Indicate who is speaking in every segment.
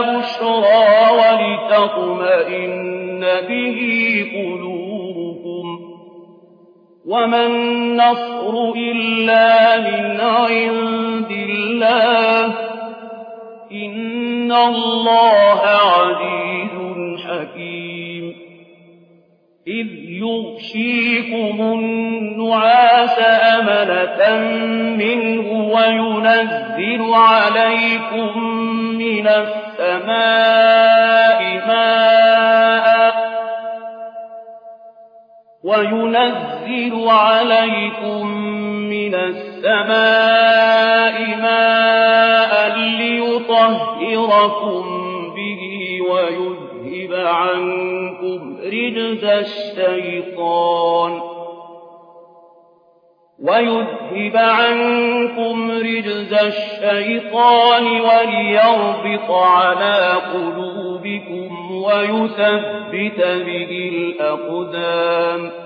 Speaker 1: بشرى ولتطمئن به قلوبكم وما النصر إلا من عند الله إن الله عزيز حكيم إذ يغشيكم النعاس أمنة منه وينزل عليكم من السماء ماء وينزل عليكم من السماء ماء ليطهركم به ويذهب عنكم رجز الشيطان ويذهب عنكم رجز الشيطان وليربط على قلوبكم ويثبت به الأقدام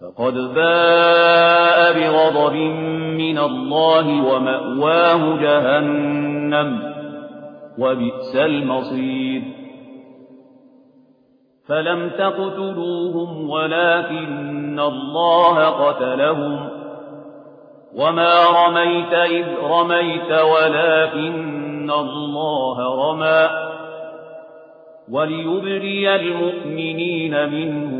Speaker 1: فقد باء بغضب من الله ومأواه جهنم وبئس المصير. فلم تقتلوهم ولكن الله قتلهم. وما رميت إذ رميت ولكن الله رمى. وليبري المؤمنين منه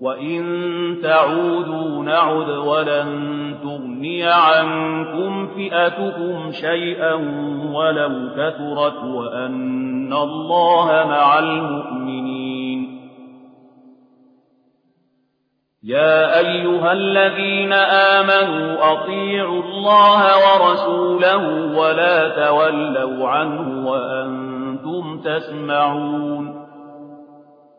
Speaker 1: وإن تعودوا نعد ولن تغني عنكم فئتكم شيئا ولو كثرت وأن الله مع المؤمنين. يا أيها الذين آمنوا أطيعوا الله ورسوله ولا تولوا عنه وأنتم تسمعون.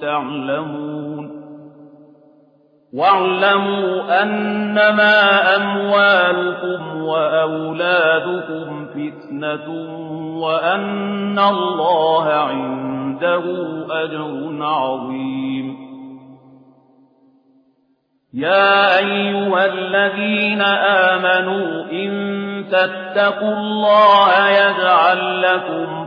Speaker 1: تعلمون واعلموا أنما أموالكم وأولادكم فتنة وأن الله عنده أجر عظيم. يا أيها الذين آمنوا إن تتقوا الله يجعل لكم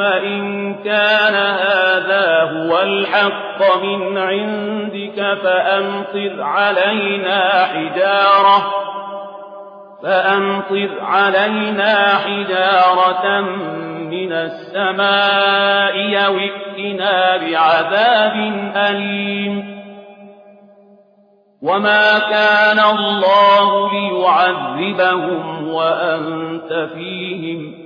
Speaker 1: إن كان هذا هو الحق من عندك فأمطر علينا حجارة فأمطر علينا حجارة من السماء يوئنا بعذاب أليم وما كان الله ليعذبهم وأنت فيهم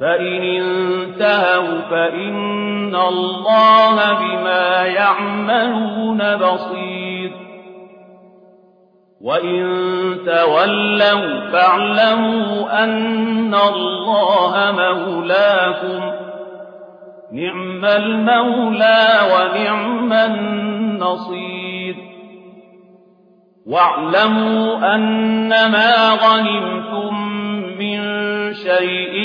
Speaker 1: فإن انتهوا فإن الله بما يعملون بصير. وإن تولوا فاعلموا أن الله مولاكم. نعم المولى ونعم النصير. واعلموا أنما غنمتم من شيء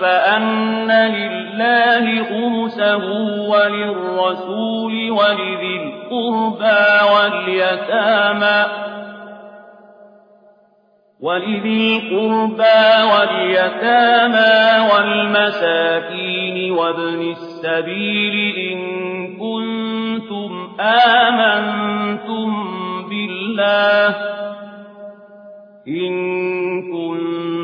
Speaker 1: فأن لله خمسه وللرسول ولذي القربى واليتامى ولذي القربى واليتامى والمساكين وابن السبيل إن كنتم آمنتم بالله إن كنتم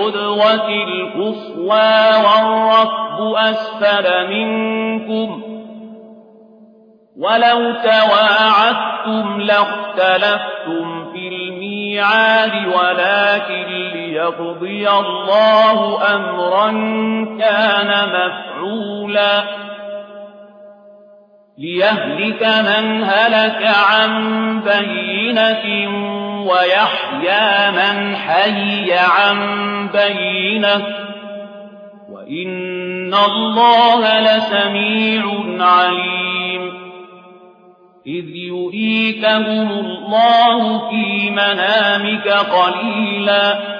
Speaker 1: بالعدوة القصوى والركب أسفل منكم ولو تواعدتم لاختلفتم في الميعاد ولكن ليقضي الله أمرا كان مفعولا ليهلك من هلك عن بينة ويحيى من حي عن بينة. وإن الله لسميع عليم. إذ يريكهم الله في منامك قليلا.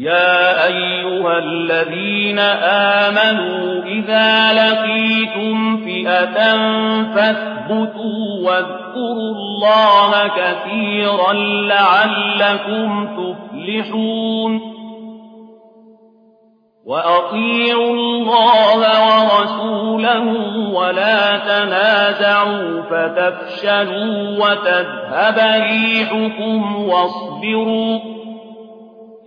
Speaker 1: يا أيها الذين آمنوا إذا لقيتم فئة فاثبتوا واذكروا الله كثيرا لعلكم تفلحون وأطيعوا الله ورسوله ولا تنازعوا فتفشلوا وتذهب ريحكم واصبروا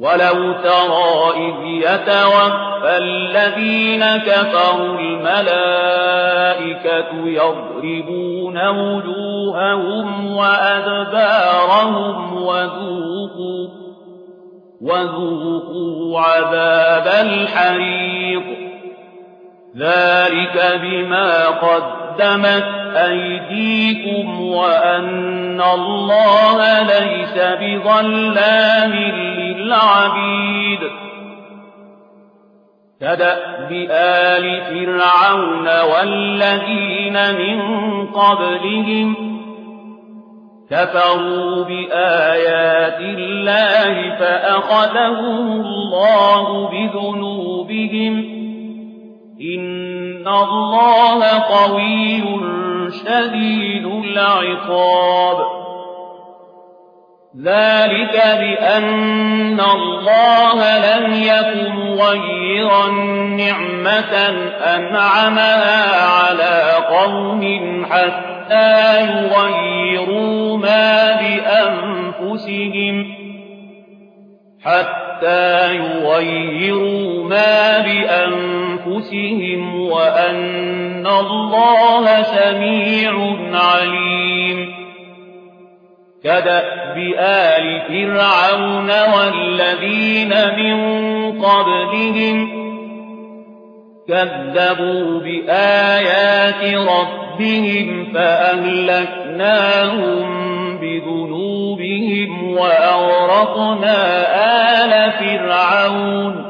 Speaker 1: ولو ترى إذ يتوفى الذين كفروا الملائكة يضربون وجوههم وأدبارهم وذوقوا, وذوقوا عذاب الحريق. ذلك بما قدمت أيديكم وأن الله ليس بظلام للعبيد. كدأب آل فرعون والذين من قبلهم. كفروا بآيات الله فأخذهم الله بذنوبهم. إن الله قوي شديد العقاب ذلك بأن الله لم يكن مغيرا نعمة أنعمها على قوم حتى يغيروا ما بأنفسهم حتى يغيروا ما بأنفسهم وأن الله سميع عليم. كدأب آل فرعون والذين من قبلهم كذبوا بآيات ربهم فأهلكناهم بذنوبهم وأغرقنا آل فرعون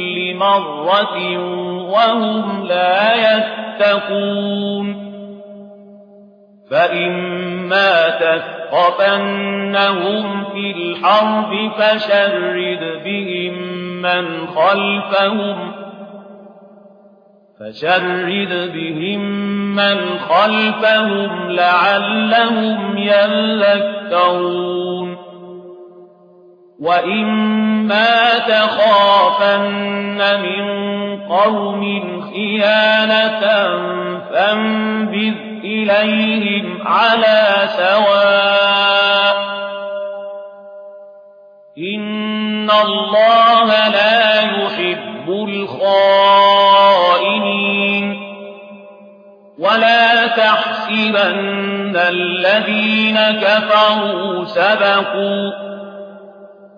Speaker 1: مرة وهم لا يتقون. فإما تثقفنهم في الحرب فشرد بهم من خلفهم فشرد بهم من خلفهم لعلهم يذكرون. وإما تخافن من قوم خيانة فانبذ إليهم على سواء إن الله لا يحب الخائنين ولا تحسبن الذين كفروا سبقوا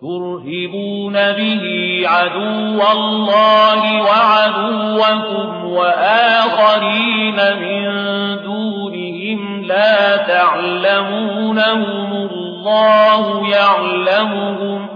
Speaker 1: ترهبون به عدو الله وعدوكم وآخرين من دونهم لا تعلمونهم. الله يعلمهم.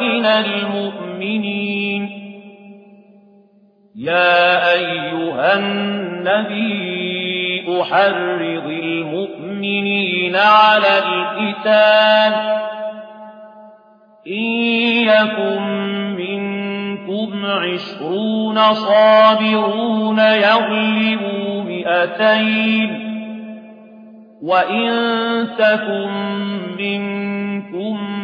Speaker 1: من المؤمنين. يا أيها النبي أحرض المؤمنين على القتال. إن يكن منكم عشرون صابرون يغلبوا مئتين. وإن تكن منكم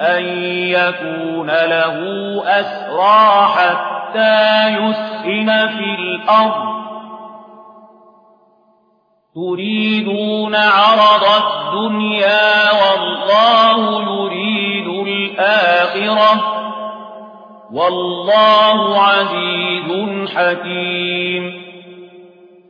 Speaker 1: أن يكون له أسرى حتى يسهن في الأرض. تريدون عرض الدنيا والله يريد الآخرة. والله عزيز حكيم.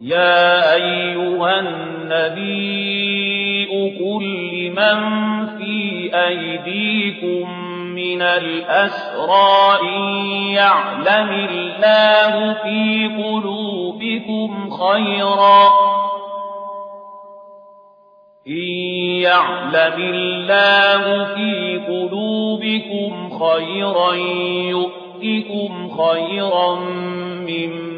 Speaker 1: يا أيها النبي قل لمن في أيديكم من الأسرى إن يعلم الله في قلوبكم خيرا إن يعلم الله في قلوبكم خيرا يؤتكم خيرا مما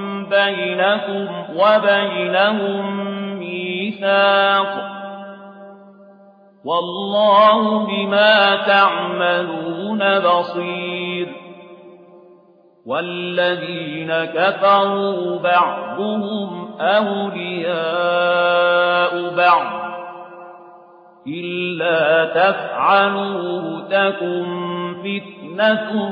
Speaker 1: بينكم وبينهم ميثاق والله بما تعملون بصير والذين كفروا بعضهم أولياء بعض إلا تفعلوه تكن فتنة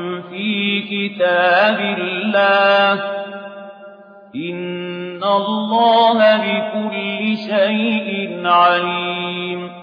Speaker 1: في كتاب الله. إن الله بكل شيء عليم.